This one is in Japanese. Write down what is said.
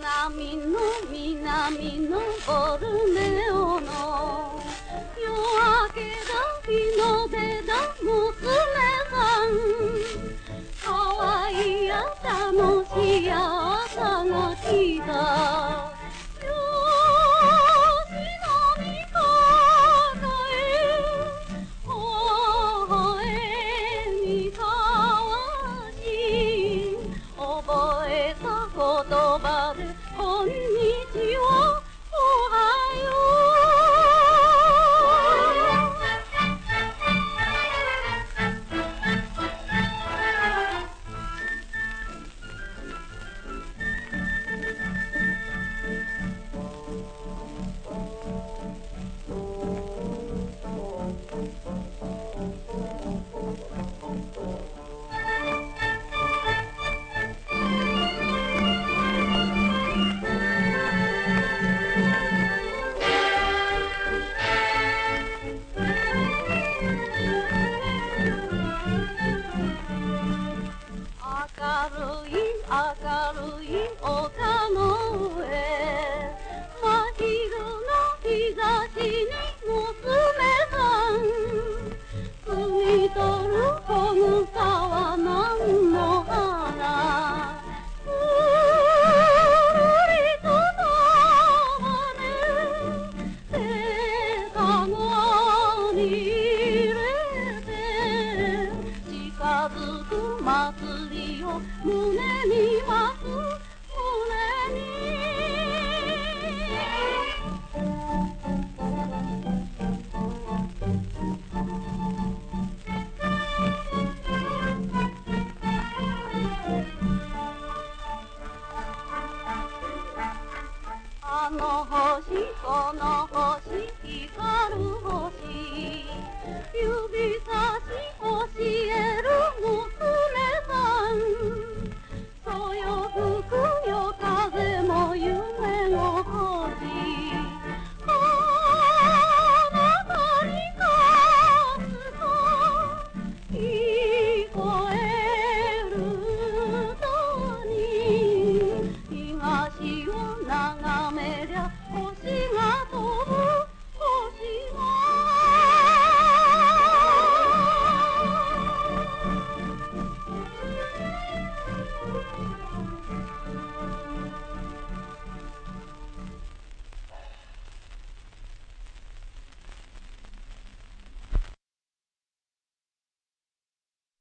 南の南のボルネオの夜明けだ日の出だ娘さんかわい朝のや朝が来た Carolina, Carolina. 胸に巻く胸にあの星この星 una media, un